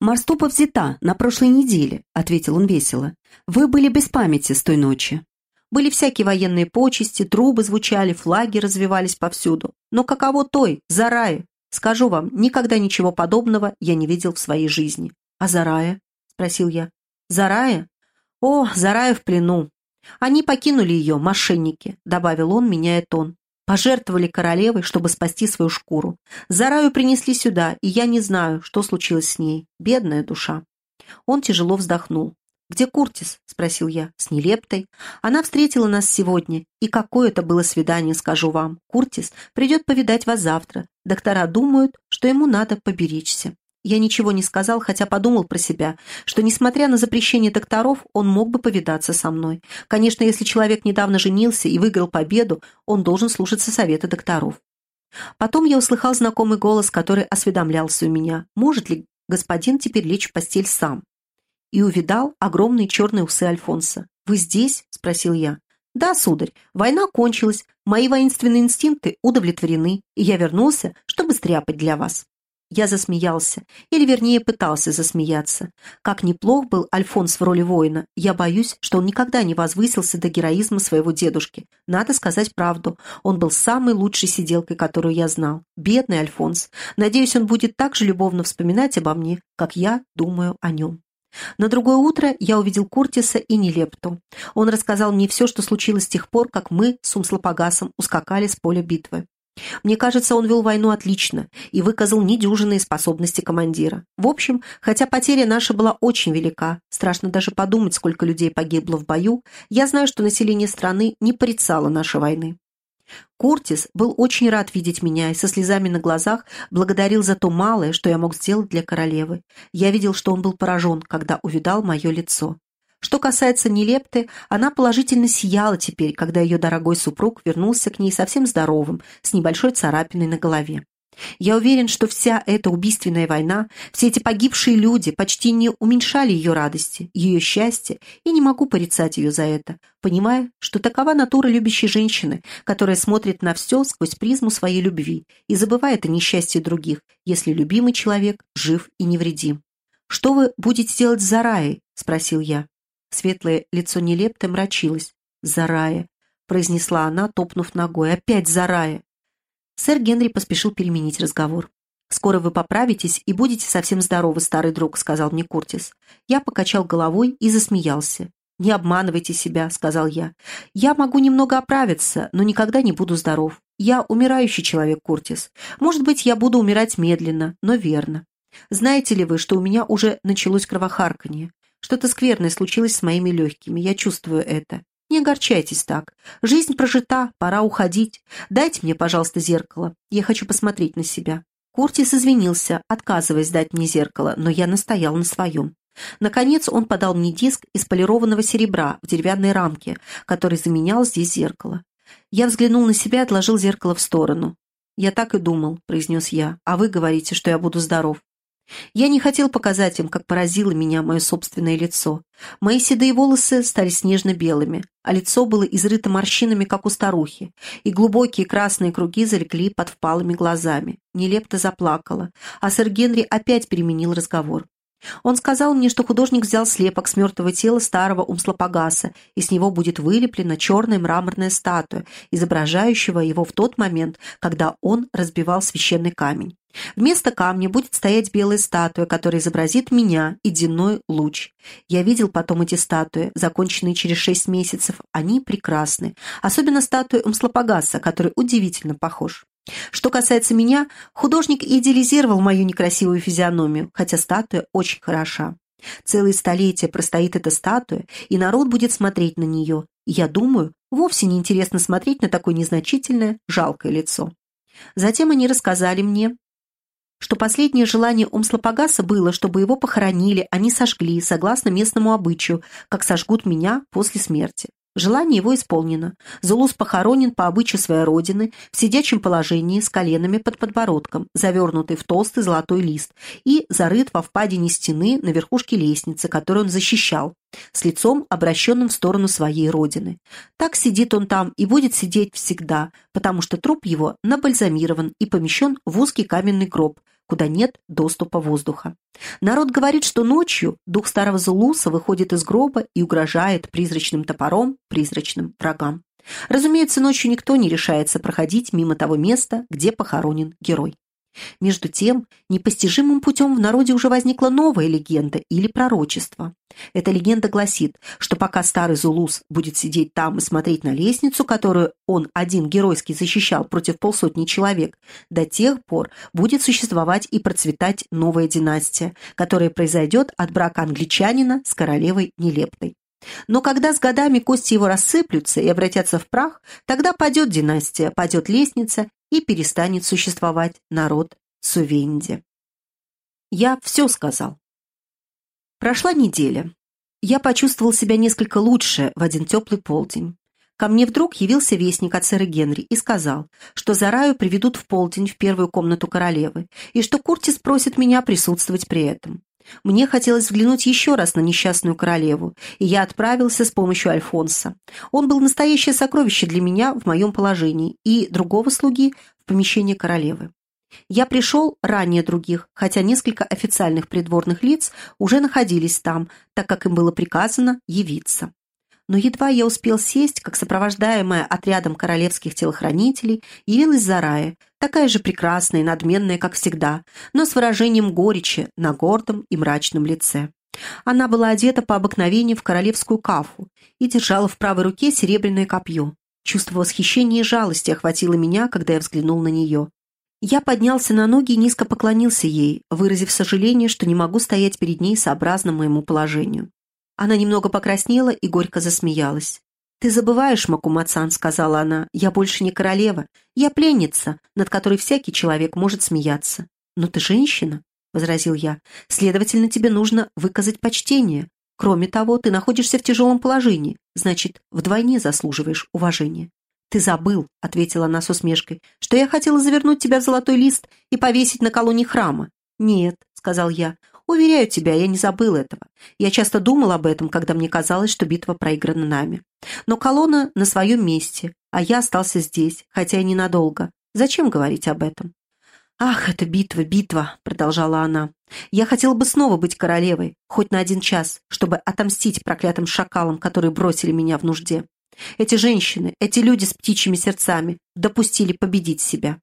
«Марступа взята на прошлой неделе», — ответил он весело. «Вы были без памяти с той ночи. Были всякие военные почести, трубы звучали, флаги развивались повсюду. Но каково той, Зарае? Скажу вам, никогда ничего подобного я не видел в своей жизни. А Зарая? Спросил я. Зарая? О, Зарая в плену. Они покинули ее, мошенники, добавил он, меняя тон. Пожертвовали королевой, чтобы спасти свою шкуру. Зараю принесли сюда, и я не знаю, что случилось с ней. Бедная душа. Он тяжело вздохнул. «Где Куртис?» — спросил я. «С Нелептой. Она встретила нас сегодня. И какое это было свидание, скажу вам. Куртис придет повидать вас завтра. Доктора думают, что ему надо поберечься». Я ничего не сказал, хотя подумал про себя, что, несмотря на запрещение докторов, он мог бы повидаться со мной. Конечно, если человек недавно женился и выиграл победу, он должен слушаться совета докторов. Потом я услыхал знакомый голос, который осведомлялся у меня, может ли господин теперь лечь в постель сам и увидал огромные черные усы Альфонса. «Вы здесь?» – спросил я. «Да, сударь, война кончилась, мои воинственные инстинкты удовлетворены, и я вернулся, чтобы стряпать для вас». Я засмеялся, или вернее пытался засмеяться. Как неплох был Альфонс в роли воина, я боюсь, что он никогда не возвысился до героизма своего дедушки. Надо сказать правду, он был самой лучшей сиделкой, которую я знал. Бедный Альфонс. Надеюсь, он будет так же любовно вспоминать обо мне, как я думаю о нем. На другое утро я увидел Куртиса и Нелепту. Он рассказал мне все, что случилось с тех пор, как мы с Умслопогасом ускакали с поля битвы. Мне кажется, он вел войну отлично и выказал недюжинные способности командира. В общем, хотя потеря наша была очень велика, страшно даже подумать, сколько людей погибло в бою, я знаю, что население страны не порицало нашей войны. Куртис был очень рад видеть меня и со слезами на глазах благодарил за то малое, что я мог сделать для королевы. Я видел, что он был поражен, когда увидал мое лицо. Что касается Нелепты, она положительно сияла теперь, когда ее дорогой супруг вернулся к ней совсем здоровым, с небольшой царапиной на голове. Я уверен, что вся эта убийственная война, все эти погибшие люди почти не уменьшали ее радости, ее счастья, и не могу порицать ее за это, понимая, что такова натура любящей женщины, которая смотрит на все сквозь призму своей любви и забывает о несчастье других, если любимый человек жив и невредим. «Что вы будете делать с Зараей?» — спросил я. Светлое лицо нелепто мрачилось. «Зарая», — произнесла она, топнув ногой. «Опять Зарая!» Сэр Генри поспешил переменить разговор. «Скоро вы поправитесь и будете совсем здоровы, старый друг», — сказал мне Куртис. Я покачал головой и засмеялся. «Не обманывайте себя», — сказал я. «Я могу немного оправиться, но никогда не буду здоров. Я умирающий человек, Куртис. Может быть, я буду умирать медленно, но верно. Знаете ли вы, что у меня уже началось кровохарканье? Что-то скверное случилось с моими легкими, я чувствую это. Не огорчайтесь так. Жизнь прожита, пора уходить. Дайте мне, пожалуйста, зеркало. Я хочу посмотреть на себя». Куртис извинился, отказываясь дать мне зеркало, но я настоял на своем. Наконец он подал мне диск из полированного серебра в деревянной рамке, который заменял здесь зеркало. Я взглянул на себя и отложил зеркало в сторону. «Я так и думал», — произнес я, — «а вы говорите, что я буду здоров». Я не хотел показать им, как поразило меня мое собственное лицо. Мои седые волосы стали снежно-белыми, а лицо было изрыто морщинами, как у старухи, и глубокие красные круги залегли под впалыми глазами. Нелепто заплакала, а сэр Генри опять переменил разговор. Он сказал мне, что художник взял слепок с мертвого тела старого Умслопогаса, и с него будет вылеплена черная мраморная статуя, изображающего его в тот момент, когда он разбивал священный камень. Вместо камня будет стоять белая статуя, которая изобразит меня и денной луч. Я видел потом эти статуи, законченные через шесть месяцев. Они прекрасны. Особенно статуя Умслопогаса, который удивительно похож. Что касается меня, художник идеализировал мою некрасивую физиономию, хотя статуя очень хороша. Целые столетия простоит эта статуя, и народ будет смотреть на нее. Я думаю, вовсе не интересно смотреть на такое незначительное, жалкое лицо. Затем они рассказали мне, что последнее желание Умслопогаса было, чтобы его похоронили, а не сожгли, согласно местному обычаю, как сожгут меня после смерти. Желание его исполнено. Зулус похоронен по обычаю своей родины, в сидячем положении, с коленами под подбородком, завернутый в толстый золотой лист, и зарыт во впадине стены на верхушке лестницы, которую он защищал, с лицом, обращенным в сторону своей родины. Так сидит он там и будет сидеть всегда, потому что труп его набальзамирован и помещен в узкий каменный гроб, куда нет доступа воздуха. Народ говорит, что ночью дух старого Зулуса выходит из гроба и угрожает призрачным топором призрачным врагам. Разумеется, ночью никто не решается проходить мимо того места, где похоронен герой. Между тем, непостижимым путем в народе уже возникла новая легенда или пророчество. Эта легенда гласит, что пока старый Зулус будет сидеть там и смотреть на лестницу, которую он один геройски защищал против полсотни человек, до тех пор будет существовать и процветать новая династия, которая произойдет от брака англичанина с королевой Нелептой. Но когда с годами кости его рассыплются и обратятся в прах, тогда падет династия, падет лестница, и перестанет существовать народ Сувенди. Я все сказал. Прошла неделя. Я почувствовал себя несколько лучше в один теплый полдень. Ко мне вдруг явился вестник от сэра Генри и сказал, что Зараю приведут в полдень в первую комнату королевы, и что Куртис просит меня присутствовать при этом. Мне хотелось взглянуть еще раз на несчастную королеву, и я отправился с помощью Альфонса. Он был настоящее сокровище для меня в моем положении и другого слуги в помещение королевы. Я пришел ранее других, хотя несколько официальных придворных лиц уже находились там, так как им было приказано явиться но едва я успел сесть, как сопровождаемая отрядом королевских телохранителей явилась Зарая, такая же прекрасная и надменная, как всегда, но с выражением горечи на гордом и мрачном лице. Она была одета по обыкновению в королевскую кафу и держала в правой руке серебряное копье. Чувство восхищения и жалости охватило меня, когда я взглянул на нее. Я поднялся на ноги и низко поклонился ей, выразив сожаление, что не могу стоять перед ней сообразно моему положению. Она немного покраснела и горько засмеялась. «Ты забываешь, Макумацан», — сказала она, — «я больше не королева. Я пленница, над которой всякий человек может смеяться». «Но ты женщина», — возразил я, — «следовательно, тебе нужно выказать почтение. Кроме того, ты находишься в тяжелом положении, значит, вдвойне заслуживаешь уважения». «Ты забыл», — ответила она с усмешкой, — «что я хотела завернуть тебя в золотой лист и повесить на колонне храма». «Нет», — сказал я, Уверяю тебя, я не забыл этого. Я часто думал об этом, когда мне казалось, что битва проиграна нами. Но колонна на своем месте, а я остался здесь, хотя и ненадолго. Зачем говорить об этом? «Ах, это битва, битва!» — продолжала она. «Я хотела бы снова быть королевой, хоть на один час, чтобы отомстить проклятым шакалам, которые бросили меня в нужде. Эти женщины, эти люди с птичьими сердцами допустили победить себя».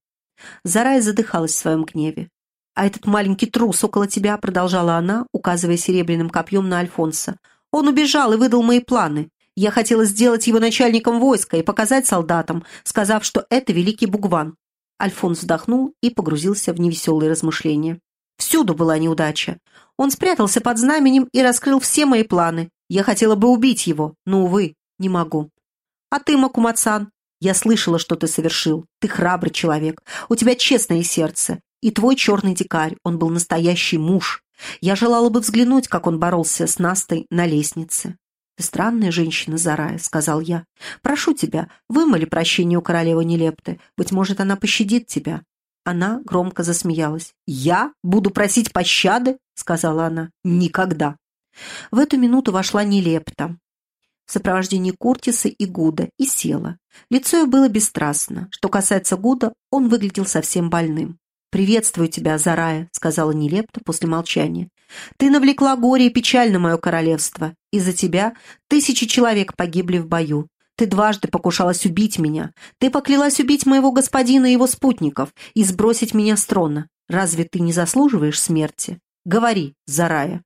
Зарая задыхалась в своем гневе. «А этот маленький трус около тебя», — продолжала она, указывая серебряным копьем на Альфонса. «Он убежал и выдал мои планы. Я хотела сделать его начальником войска и показать солдатам, сказав, что это великий Бугван». Альфонс вздохнул и погрузился в невеселые размышления. Всюду была неудача. Он спрятался под знаменем и раскрыл все мои планы. Я хотела бы убить его, но, увы, не могу. А ты, Макумацан, я слышала, что ты совершил. Ты храбрый человек. У тебя честное сердце. И твой черный дикарь, он был настоящий муж. Я желала бы взглянуть, как он боролся с Настой на лестнице. «Ты странная женщина, Зарая», — сказал я. «Прошу тебя, вымоли прощение у королевы Нелепты. Быть может, она пощадит тебя». Она громко засмеялась. «Я буду просить пощады?» — сказала она. «Никогда». В эту минуту вошла Нелепта в сопровождении Куртиса и Гуда и села. Лицо ее было бесстрастно. Что касается Гуда, он выглядел совсем больным. «Приветствую тебя, Зарая», — сказала Нелепта после молчания. «Ты навлекла горе и печаль на мое королевство. Из-за тебя тысячи человек погибли в бою. Ты дважды покушалась убить меня. Ты поклялась убить моего господина и его спутников и сбросить меня с трона. Разве ты не заслуживаешь смерти? Говори, Зарая».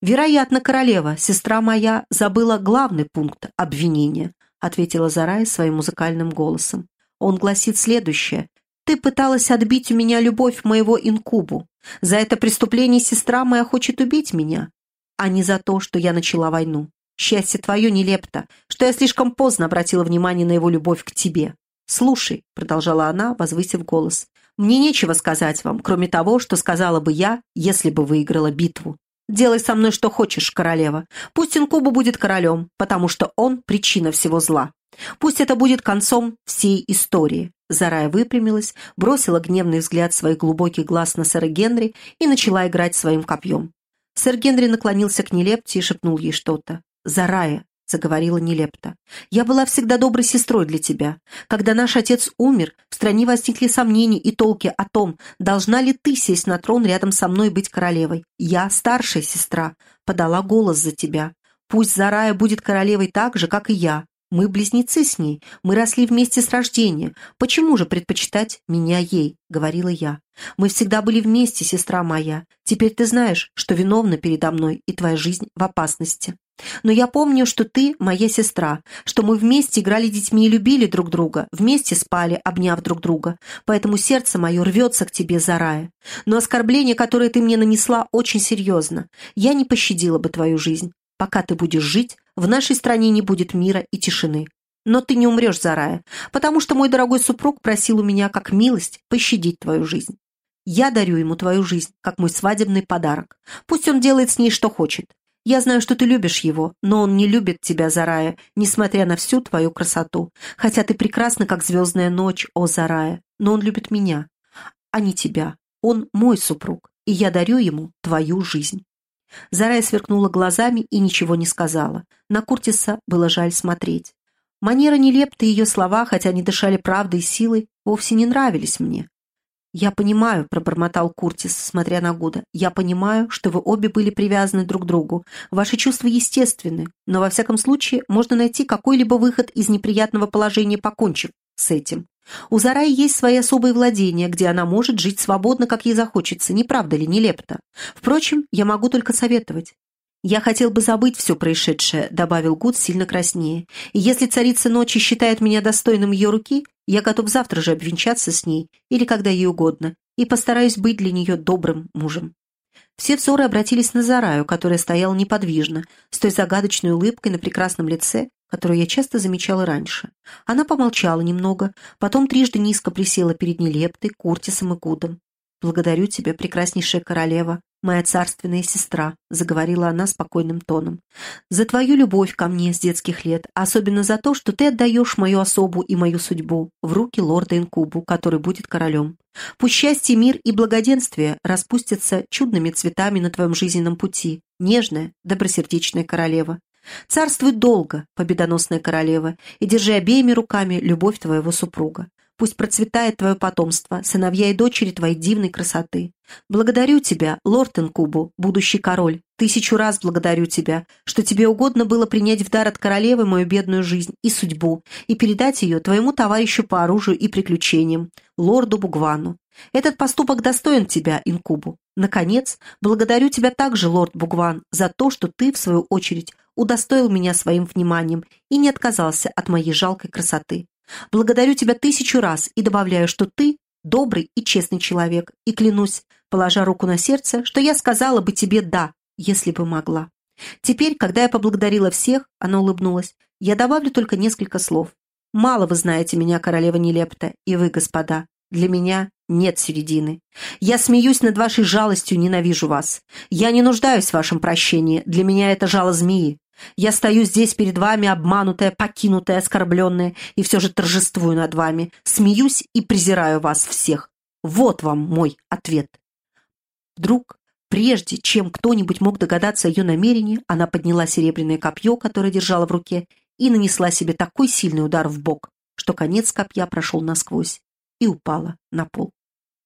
«Вероятно, королева, сестра моя, забыла главный пункт обвинения», ответила Зарая своим музыкальным голосом. Он гласит следующее. Ты пыталась отбить у меня любовь моего инкубу. За это преступление сестра моя хочет убить меня, а не за то, что я начала войну. Счастье твое нелепто, что я слишком поздно обратила внимание на его любовь к тебе. «Слушай», — продолжала она, возвысив голос, «мне нечего сказать вам, кроме того, что сказала бы я, если бы выиграла битву. Делай со мной что хочешь, королева. Пусть Инкубу будет королем, потому что он причина всего зла. Пусть это будет концом всей истории. Зарая выпрямилась, бросила гневный взгляд своих глубоких глаз на сэра Генри и начала играть своим копьем. Сэр Генри наклонился к Нелепте и шепнул ей что-то. «Зарая», заговорила Нелепта. «Я была всегда доброй сестрой для тебя. Когда наш отец умер, в стране возникли сомнения и толки о том, должна ли ты сесть на трон рядом со мной быть королевой. Я, старшая сестра, подала голос за тебя. Пусть Зарая будет королевой так же, как и я. Мы близнецы с ней, мы росли вместе с рождения. Почему же предпочитать меня ей?» — говорила я. «Мы всегда были вместе, сестра моя. Теперь ты знаешь, что виновна передо мной, и твоя жизнь в опасности». Но я помню, что ты моя сестра, что мы вместе играли детьми и любили друг друга, вместе спали, обняв друг друга, поэтому сердце мое рвется к тебе, Зарая. Но оскорбление, которое ты мне нанесла, очень серьезно. Я не пощадила бы твою жизнь. Пока ты будешь жить, в нашей стране не будет мира и тишины. Но ты не умрешь, Зарая, потому что мой дорогой супруг просил у меня как милость пощадить твою жизнь. Я дарю ему твою жизнь, как мой свадебный подарок. Пусть он делает с ней, что хочет. Я знаю, что ты любишь его, но он не любит тебя, Зарая, несмотря на всю твою красоту. Хотя ты прекрасна, как звездная ночь, о, Зарая, но он любит меня, а не тебя. Он мой супруг, и я дарю ему твою жизнь». Зарая сверкнула глазами и ничего не сказала. На Куртиса было жаль смотреть. Манера нелепта и ее слова, хотя они дышали правдой и силой, вовсе не нравились мне. «Я понимаю», — пробормотал Куртис, смотря на Гуда, «я понимаю, что вы обе были привязаны друг к другу. Ваши чувства естественны, но во всяком случае можно найти какой-либо выход из неприятного положения, покончив с этим. У Зараи есть свои особые владения, где она может жить свободно, как ей захочется, не правда ли, нелепто? Впрочем, я могу только советовать. «Я хотел бы забыть все происшедшее», — добавил Гуд сильно краснее. «И если царица ночи считает меня достойным ее руки, я готов завтра же обвенчаться с ней, или когда ей угодно, и постараюсь быть для нее добрым мужем». Все взоры обратились на Зараю, которая стояла неподвижно, с той загадочной улыбкой на прекрасном лице, которую я часто замечала раньше. Она помолчала немного, потом трижды низко присела перед Нелептой, Куртисом и Гудом. «Благодарю тебя, прекраснейшая королева, моя царственная сестра», — заговорила она спокойным тоном, «за твою любовь ко мне с детских лет, особенно за то, что ты отдаешь мою особу и мою судьбу в руки лорда Инкубу, который будет королем. Пусть счастье, мир и благоденствие распустятся чудными цветами на твоем жизненном пути, нежная, добросердечная королева. Царствуй долго, победоносная королева, и держи обеими руками любовь твоего супруга. Пусть процветает твое потомство, сыновья и дочери твоей дивной красоты. Благодарю тебя, лорд Инкубу, будущий король, тысячу раз благодарю тебя, что тебе угодно было принять в дар от королевы мою бедную жизнь и судьбу и передать ее твоему товарищу по оружию и приключениям, лорду Бугвану. Этот поступок достоин тебя, Инкубу. Наконец, благодарю тебя также, лорд Бугван, за то, что ты, в свою очередь, удостоил меня своим вниманием и не отказался от моей жалкой красоты. Благодарю тебя тысячу раз и добавляю, что ты добрый и честный человек, и клянусь, положа руку на сердце, что я сказала бы тебе «да», если бы могла. Теперь, когда я поблагодарила всех, она улыбнулась, я добавлю только несколько слов. Мало вы знаете меня, королева Нелепта, и вы, господа. Для меня нет середины. Я смеюсь над вашей жалостью, ненавижу вас. Я не нуждаюсь в вашем прощении, для меня это жало змеи. Я стою здесь перед вами, обманутая, покинутая, оскорбленная, и все же торжествую над вами, смеюсь и презираю вас всех. Вот вам мой ответ. Вдруг, прежде чем кто-нибудь мог догадаться о ее намерении, она подняла серебряное копье, которое держала в руке, и нанесла себе такой сильный удар в бок, что конец копья прошел насквозь и упала на пол.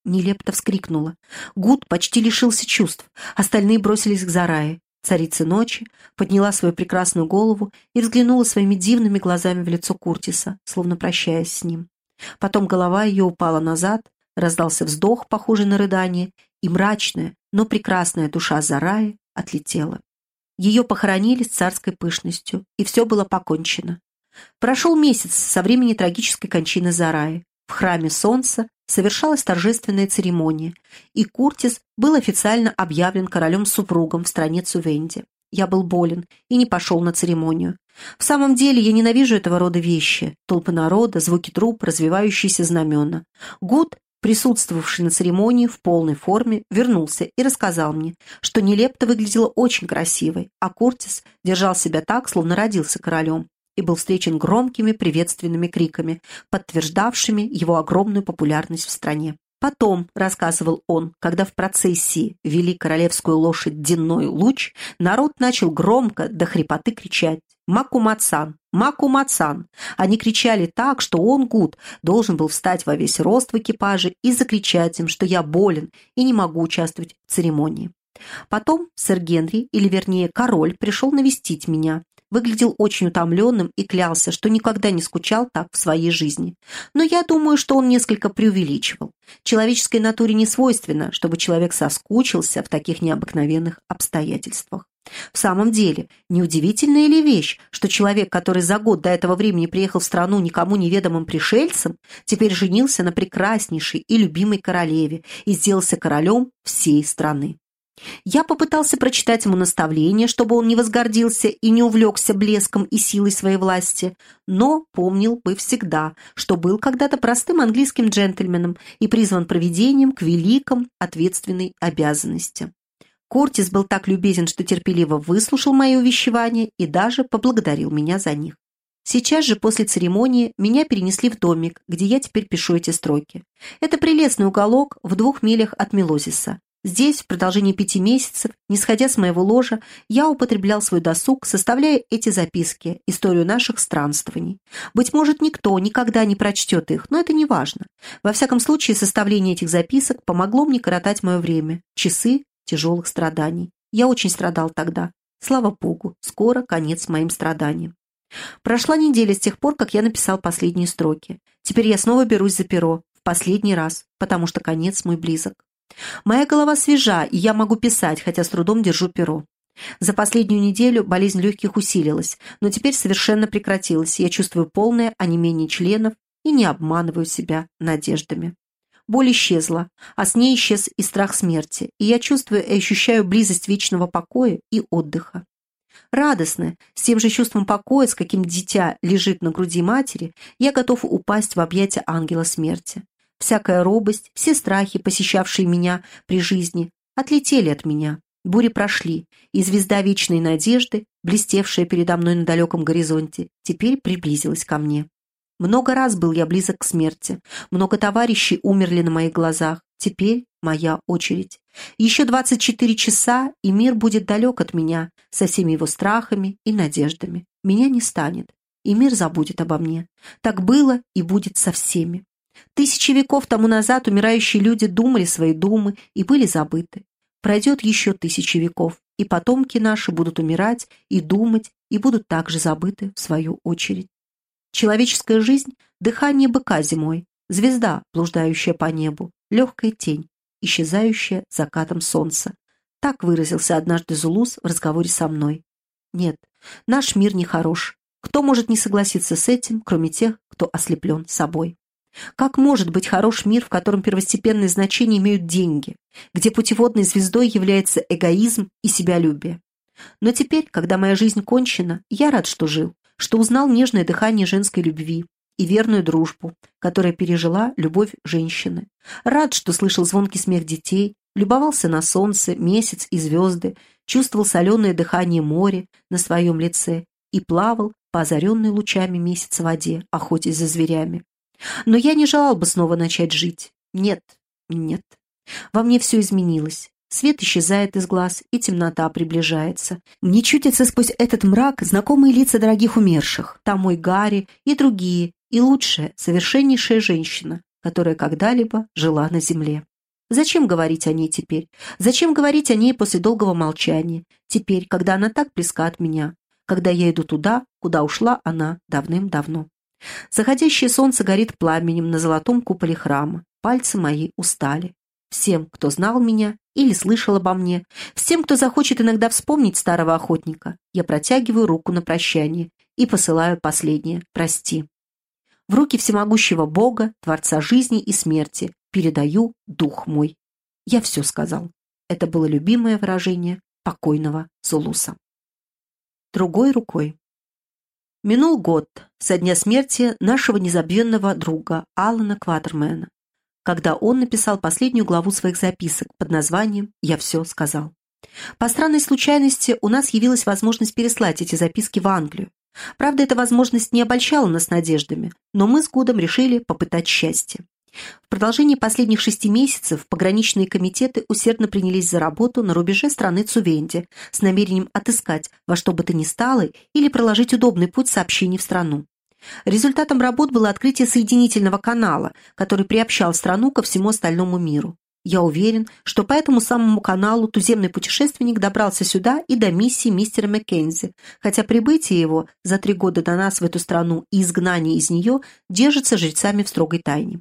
Нелепто вскрикнула. Гуд почти лишился чувств. Остальные бросились к Зарае. Царица ночи подняла свою прекрасную голову и взглянула своими дивными глазами в лицо Куртиса, словно прощаясь с ним. Потом голова ее упала назад, раздался вздох, похожий на рыдание, и мрачная, но прекрасная душа Зараи отлетела. Ее похоронили с царской пышностью, и все было покончено. Прошел месяц со времени трагической кончины Зараи. В храме Солнца совершалась торжественная церемония, и Куртис был официально объявлен королем-супругом в стране Цувенди. Я был болен и не пошел на церемонию. В самом деле я ненавижу этого рода вещи. Толпы народа, звуки труп, развивающиеся знамена. Гуд, присутствовавший на церемонии в полной форме, вернулся и рассказал мне, что Нелепта выглядела очень красивой, а Куртис держал себя так, словно родился королем и был встречен громкими приветственными криками, подтверждавшими его огромную популярность в стране. Потом, рассказывал он, когда в процессии вели королевскую лошадь Денной Луч, народ начал громко до хрипоты кричать «Макумацан! Макумацан!» Они кричали так, что он, Гуд, должен был встать во весь рост в экипаже и закричать им, что я болен и не могу участвовать в церемонии. Потом сэр Генри, или вернее король, пришел навестить меня. Выглядел очень утомленным и клялся, что никогда не скучал так в своей жизни. Но я думаю, что он несколько преувеличивал. Человеческой натуре не свойственно, чтобы человек соскучился в таких необыкновенных обстоятельствах. В самом деле, неудивительная ли вещь, что человек, который за год до этого времени приехал в страну никому неведомым пришельцем, теперь женился на прекраснейшей и любимой королеве и сделался королем всей страны? Я попытался прочитать ему наставление, чтобы он не возгордился и не увлекся блеском и силой своей власти, но помнил бы всегда, что был когда-то простым английским джентльменом и призван проведением к великом ответственной обязанности. Кортис был так любезен, что терпеливо выслушал мои увещевания и даже поблагодарил меня за них. Сейчас же, после церемонии, меня перенесли в домик, где я теперь пишу эти строки. Это прелестный уголок в двух милях от Мелозиса. Здесь, в продолжении пяти месяцев, не сходя с моего ложа, я употреблял свой досуг, составляя эти записки, историю наших странствований. Быть может, никто никогда не прочтет их, но это не важно. Во всяком случае, составление этих записок помогло мне коротать мое время, часы тяжелых страданий. Я очень страдал тогда. Слава Богу, скоро конец моим страданиям. Прошла неделя с тех пор, как я написал последние строки. Теперь я снова берусь за перо, в последний раз, потому что конец мой близок. Моя голова свежа, и я могу писать, хотя с трудом держу перо. За последнюю неделю болезнь легких усилилась, но теперь совершенно прекратилась, я чувствую полное онемение членов и не обманываю себя надеждами. Боль исчезла, а с ней исчез и страх смерти, и я чувствую и ощущаю близость вечного покоя и отдыха. Радостно, с тем же чувством покоя, с каким дитя лежит на груди матери, я готов упасть в объятия ангела смерти. Всякая робость, все страхи, посещавшие меня при жизни, отлетели от меня. Бури прошли, и звезда вечной надежды, блестевшая передо мной на далеком горизонте, теперь приблизилась ко мне. Много раз был я близок к смерти, много товарищей умерли на моих глазах, теперь моя очередь. Еще 24 часа, и мир будет далек от меня, со всеми его страхами и надеждами. Меня не станет, и мир забудет обо мне. Так было и будет со всеми. Тысячи веков тому назад умирающие люди думали свои думы и были забыты. Пройдет еще тысячи веков, и потомки наши будут умирать и думать, и будут также забыты в свою очередь. Человеческая жизнь — дыхание быка зимой, звезда, блуждающая по небу, легкая тень, исчезающая закатом солнца. Так выразился однажды Зулус в разговоре со мной. Нет, наш мир не хорош. Кто может не согласиться с этим, кроме тех, кто ослеплен собой? Как может быть хорош мир, в котором первостепенное значение имеют деньги, где путеводной звездой является эгоизм и себялюбие? Но теперь, когда моя жизнь кончена, я рад, что жил, что узнал нежное дыхание женской любви и верную дружбу, которая пережила любовь женщины. Рад, что слышал звонкий смех детей, любовался на солнце, месяц и звезды, чувствовал соленое дыхание моря на своем лице и плавал по озаренной лучами месяца воде, охотясь за зверями. Но я не желал бы снова начать жить. Нет, нет. Во мне все изменилось. Свет исчезает из глаз, и темнота приближается. Мне чутятся сквозь этот мрак знакомые лица дорогих умерших. Там мой Гарри и другие, и лучшая, совершеннейшая женщина, которая когда-либо жила на земле. Зачем говорить о ней теперь? Зачем говорить о ней после долгого молчания? Теперь, когда она так близка от меня, когда я иду туда, куда ушла она давным-давно. Заходящее солнце горит пламенем на золотом куполе храма. Пальцы мои устали. Всем, кто знал меня или слышал обо мне, всем, кто захочет иногда вспомнить старого охотника, я протягиваю руку на прощание и посылаю последнее «Прости». В руки всемогущего Бога, Творца жизни и смерти, передаю дух мой. Я все сказал. Это было любимое выражение покойного Зулуса. Другой рукой. Минул год со дня смерти нашего незабвенного друга Алана Кватермена, когда он написал последнюю главу своих записок под названием «Я все сказал». По странной случайности у нас явилась возможность переслать эти записки в Англию. Правда, эта возможность не обольщала нас надеждами, но мы с Гудом решили попытать счастье. В продолжении последних шести месяцев пограничные комитеты усердно принялись за работу на рубеже страны Цувенди с намерением отыскать во что бы то ни стало или проложить удобный путь сообщений в страну. Результатом работ было открытие соединительного канала, который приобщал страну ко всему остальному миру. Я уверен, что по этому самому каналу туземный путешественник добрался сюда и до миссии мистера Маккензи, хотя прибытие его за три года до нас в эту страну и изгнание из нее держится жрецами в строгой тайне.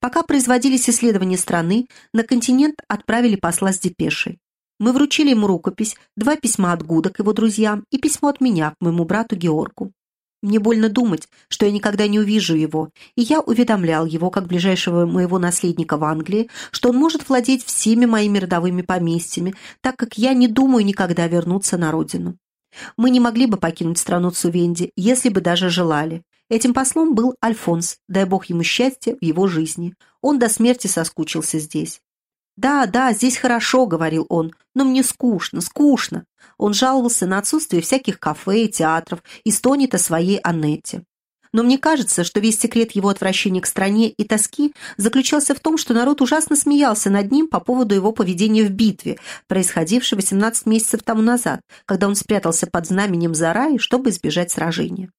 Пока производились исследования страны, на континент отправили посла с депешей. Мы вручили ему рукопись, два письма от Гуда к его друзьям и письмо от меня к моему брату Георгу. Мне больно думать, что я никогда не увижу его, и я уведомлял его, как ближайшего моего наследника в Англии, что он может владеть всеми моими родовыми поместьями, так как я не думаю никогда вернуться на родину. Мы не могли бы покинуть страну Цувенди, если бы даже желали. Этим послом был Альфонс, дай бог ему счастья в его жизни. Он до смерти соскучился здесь. «Да, да, здесь хорошо», — говорил он, — «но мне скучно, скучно». Он жаловался на отсутствие всяких кафе и театров и стонет о своей Аннете. Но мне кажется, что весь секрет его отвращения к стране и тоски заключался в том, что народ ужасно смеялся над ним по поводу его поведения в битве, происходившей 18 месяцев тому назад, когда он спрятался под знаменем Зараи, чтобы избежать сражения.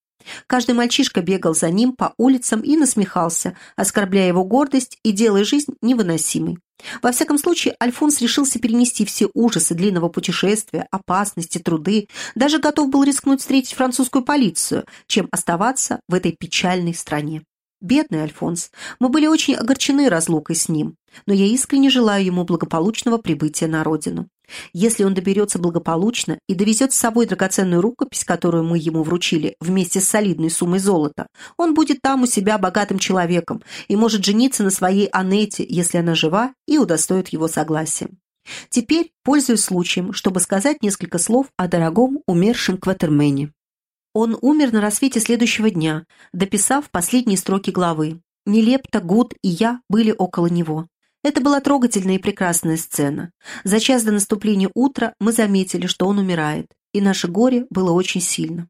Каждый мальчишка бегал за ним по улицам и насмехался, оскорбляя его гордость и делая жизнь невыносимой. Во всяком случае, Альфонс решился перенести все ужасы длинного путешествия, опасности, труды, даже готов был рискнуть встретить французскую полицию, чем оставаться в этой печальной стране. Бедный Альфонс, мы были очень огорчены разлукой с ним, но я искренне желаю ему благополучного прибытия на родину. Если он доберется благополучно и довезет с собой драгоценную рукопись, которую мы ему вручили вместе с солидной суммой золота, он будет там у себя богатым человеком и может жениться на своей Анете, если она жива, и удостоит его согласия. Теперь пользуюсь случаем, чтобы сказать несколько слов о дорогом умершем Кватермене. Он умер на рассвете следующего дня, дописав последние строки главы. Нилепта, Гуд и я были около него. Это была трогательная и прекрасная сцена. За час до наступления утра мы заметили, что он умирает, и наше горе было очень сильно.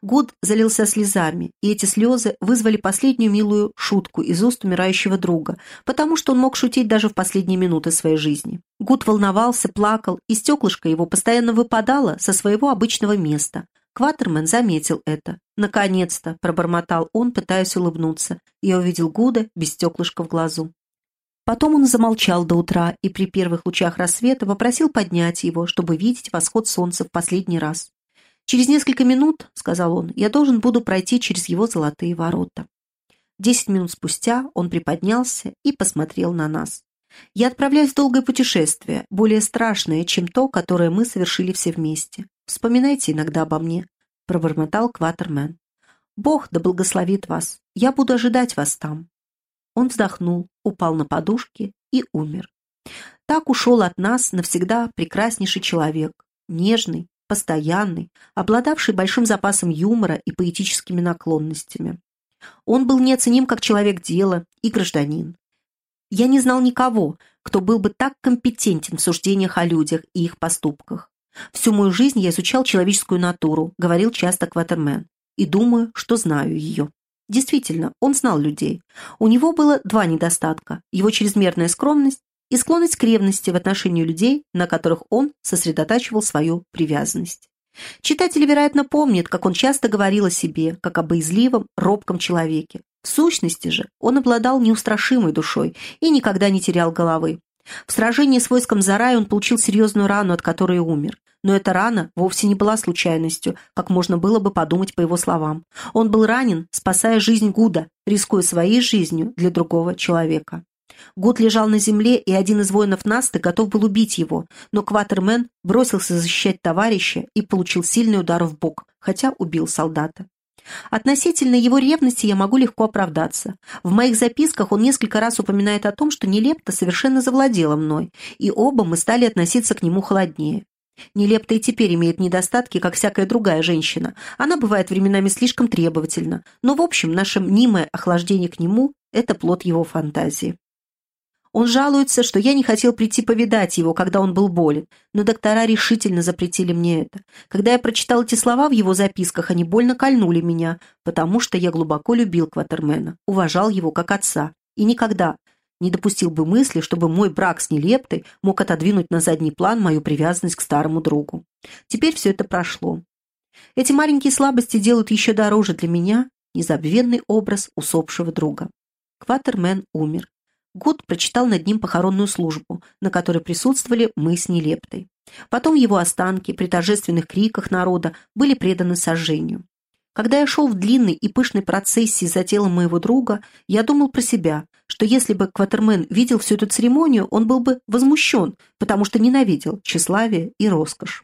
Гуд залился слезами, и эти слезы вызвали последнюю милую шутку из уст умирающего друга, потому что он мог шутить даже в последние минуты своей жизни. Гуд волновался, плакал, и стеклышко его постоянно выпадало со своего обычного места, Кватермен заметил это. «Наконец-то!» – пробормотал он, пытаясь улыбнуться. Я увидел Гуда без стеклышка в глазу. Потом он замолчал до утра и при первых лучах рассвета попросил поднять его, чтобы видеть восход солнца в последний раз. «Через несколько минут, — сказал он, — я должен буду пройти через его золотые ворота». Десять минут спустя он приподнялся и посмотрел на нас. «Я отправляюсь в долгое путешествие, более страшное, чем то, которое мы совершили все вместе. Вспоминайте иногда обо мне», — пробормотал Кватермен. «Бог да благословит вас. Я буду ожидать вас там». Он вздохнул, упал на подушки и умер. Так ушел от нас навсегда прекраснейший человек, нежный, постоянный, обладавший большим запасом юмора и поэтическими наклонностями. Он был неоценим как человек дела и гражданин. Я не знал никого, кто был бы так компетентен в суждениях о людях и их поступках. Всю мою жизнь я изучал человеческую натуру, говорил часто Кватермен, и думаю, что знаю ее. Действительно, он знал людей. У него было два недостатка – его чрезмерная скромность и склонность к ревности в отношении людей, на которых он сосредотачивал свою привязанность. Читатели, вероятно, помнят, как он часто говорил о себе, как о боязливом, робком человеке. В сущности же он обладал неустрашимой душой и никогда не терял головы. В сражении с войском Зарай он получил серьезную рану, от которой умер. Но эта рана вовсе не была случайностью, как можно было бы подумать по его словам. Он был ранен, спасая жизнь Гуда, рискуя своей жизнью для другого человека. Гуд лежал на земле, и один из воинов Насты готов был убить его, но Кватермен бросился защищать товарища и получил сильный удар в бок, хотя убил солдата. Относительно его ревности я могу легко оправдаться. В моих записках он несколько раз упоминает о том, что Нелепта совершенно завладела мной, и оба мы стали относиться к нему холоднее. Нелепта и теперь имеет недостатки, как всякая другая женщина. Она бывает временами слишком требовательна, но, в общем, наше мнимое охлаждение к нему – это плод его фантазии. Он жалуется, что я не хотел прийти повидать его, когда он был болен, но доктора решительно запретили мне это. Когда я прочитал эти слова в его записках, они больно кольнули меня, потому что я глубоко любил Кватермена, уважал его как отца и никогда не допустил бы мысли, чтобы мой брак с Нелептой мог отодвинуть на задний план мою привязанность к старому другу. Теперь все это прошло. Эти маленькие слабости делают еще дороже для меня незабвенный образ усопшего друга. Кватермен умер. Гуд прочитал над ним похоронную службу, на которой присутствовали мы с Нелептой. Потом его останки при торжественных криках народа были преданы сожжению. Когда я шел в длинной и пышной процессии за телом моего друга, я думал про себя, что если бы Кватермен видел всю эту церемонию, он был бы возмущен, потому что ненавидел тщеславие и роскошь.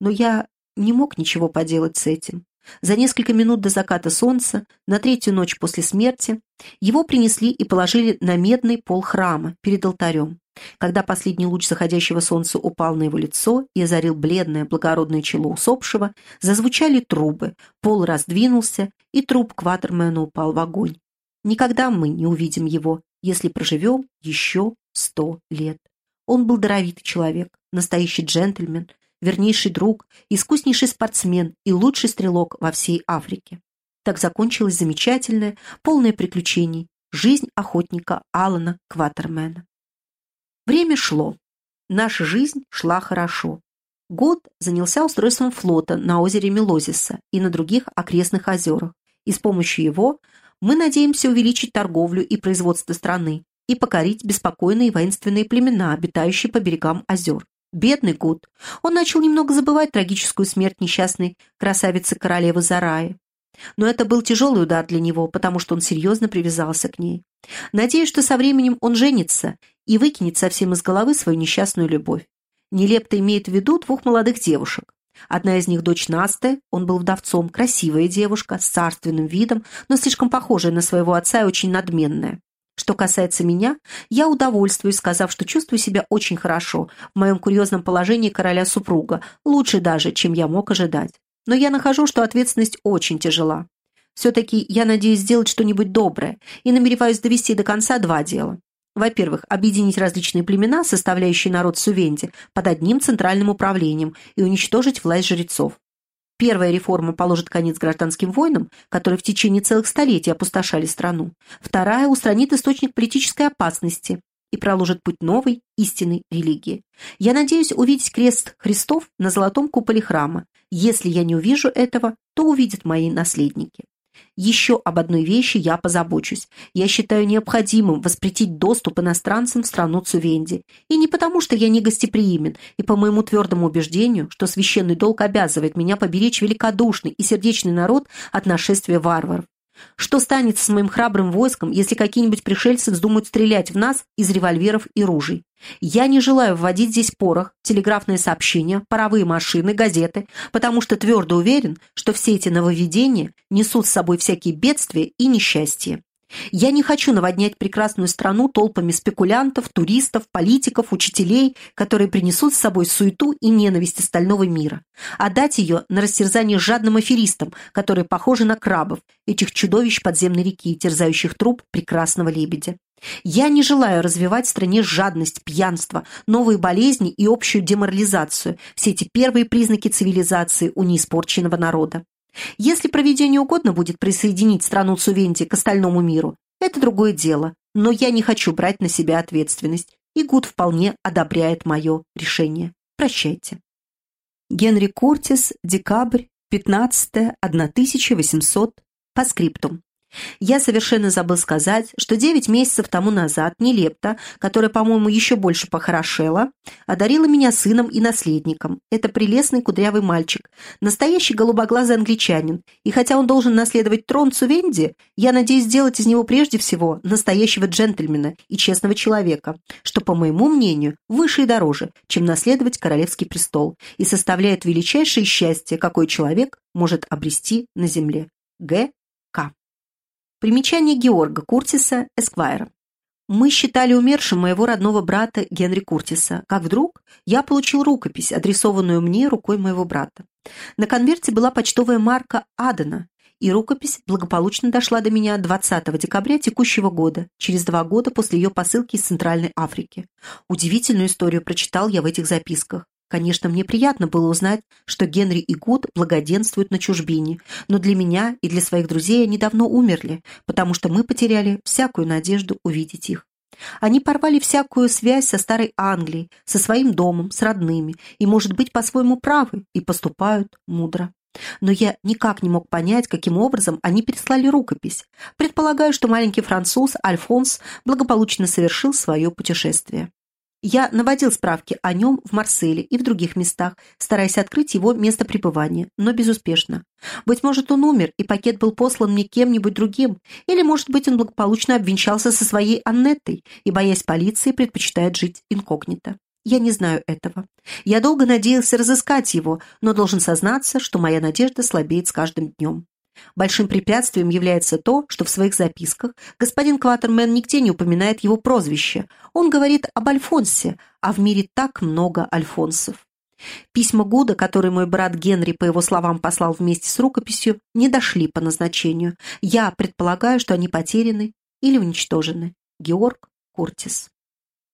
Но я не мог ничего поделать с этим. За несколько минут до заката солнца, на третью ночь после смерти, его принесли и положили на медный пол храма перед алтарем. Когда последний луч заходящего солнца упал на его лицо и озарил бледное благородное чело усопшего, зазвучали трубы, пол раздвинулся, и труп Кватермена упал в огонь. Никогда мы не увидим его, если проживем еще сто лет. Он был даровитый человек, настоящий джентльмен, вернейший друг, искуснейший спортсмен и лучший стрелок во всей Африке. Так закончилась замечательная, полная приключений, жизнь охотника Алана Кватермена. Время шло. Наша жизнь шла хорошо. Год занялся устройством флота на озере Мелозиса и на других окрестных озерах, и с помощью его мы надеемся увеличить торговлю и производство страны и покорить беспокойные воинственные племена, обитающие по берегам озер. Бедный Гуд. Он начал немного забывать трагическую смерть несчастной красавицы королевы Зараи. Но это был тяжелый удар для него, потому что он серьезно привязался к ней. Надеюсь, что со временем он женится и выкинет совсем из головы свою несчастную любовь. Нелепто имеет в виду двух молодых девушек. Одна из них дочь Насты, он был вдовцом, красивая девушка, с царственным видом, но слишком похожая на своего отца и очень надменная. Что касается меня, я удовольствуюсь, сказав, что чувствую себя очень хорошо в моем курьезном положении короля-супруга, лучше даже, чем я мог ожидать. Но я нахожу, что ответственность очень тяжела. Все-таки я надеюсь сделать что-нибудь доброе и намереваюсь довести до конца два дела. Во-первых, объединить различные племена, составляющие народ Сувенди, под одним центральным управлением и уничтожить власть жрецов. Первая реформа положит конец гражданским войнам, которые в течение целых столетий опустошали страну. Вторая устранит источник политической опасности и проложит путь новой, истинной религии. Я надеюсь увидеть крест Христов на золотом куполе храма. Если я не увижу этого, то увидят мои наследники. Еще об одной вещи я позабочусь. Я считаю необходимым воспретить доступ иностранцам в страну Цувенди. И не потому, что я не гостеприимен, и по моему твердому убеждению, что священный долг обязывает меня поберечь великодушный и сердечный народ от нашествия варваров. Что станет с моим храбрым войском, если какие-нибудь пришельцы вздумают стрелять в нас из револьверов и ружей? Я не желаю вводить здесь порох, телеграфные сообщения, паровые машины, газеты, потому что твердо уверен, что все эти нововведения несут с собой всякие бедствия и несчастья. Я не хочу наводнять прекрасную страну толпами спекулянтов, туристов, политиков, учителей, которые принесут с собой суету и ненависть остального мира, а дать ее на растерзание жадным аферистам, которые похожи на крабов, этих чудовищ подземной реки, терзающих труп прекрасного лебедя. Я не желаю развивать в стране жадность, пьянство, новые болезни и общую деморализацию, все эти первые признаки цивилизации у неиспорченного народа. Если проведению угодно будет присоединить страну Цувенти к остальному миру, это другое дело, но я не хочу брать на себя ответственность, и Гуд вполне одобряет мое решение. Прощайте. Генри Куртис, декабрь, 15 1800, по скриптум. Я совершенно забыл сказать, что девять месяцев тому назад Нелепта, которая, по-моему, еще больше похорошела, одарила меня сыном и наследником. Это прелестный кудрявый мальчик, настоящий голубоглазый англичанин, и хотя он должен наследовать трон Цувенди, я надеюсь сделать из него прежде всего настоящего джентльмена и честного человека, что, по моему мнению, выше и дороже, чем наследовать королевский престол, и составляет величайшее счастье, какой человек может обрести на земле. Г. Примечание Георга Куртиса, Эсквайра. Мы считали умершим моего родного брата Генри Куртиса, как вдруг я получил рукопись, адресованную мне рукой моего брата. На конверте была почтовая марка Адена, и рукопись благополучно дошла до меня 20 декабря текущего года, через два года после ее посылки из Центральной Африки. Удивительную историю прочитал я в этих записках. Конечно, мне приятно было узнать, что Генри и Гуд благоденствуют на чужбине, но для меня и для своих друзей они давно умерли, потому что мы потеряли всякую надежду увидеть их. Они порвали всякую связь со старой Англией, со своим домом, с родными, и, может быть, по-своему правы, и поступают мудро. Но я никак не мог понять, каким образом они переслали рукопись. Предполагаю, что маленький француз Альфонс благополучно совершил свое путешествие. Я наводил справки о нем в Марселе и в других местах, стараясь открыть его место пребывания, но безуспешно. Быть может, он умер, и пакет был послан мне кем-нибудь другим, или, может быть, он благополучно обвенчался со своей Аннеттой и, боясь полиции, предпочитает жить инкогнито. Я не знаю этого. Я долго надеялся разыскать его, но должен сознаться, что моя надежда слабеет с каждым днем. Большим препятствием является то, что в своих записках господин Кватермен нигде не упоминает его прозвище. Он говорит об Альфонсе, а в мире так много Альфонсов. Письма Гуда, которые мой брат Генри, по его словам, послал вместе с рукописью, не дошли по назначению. Я предполагаю, что они потеряны или уничтожены. Георг Куртис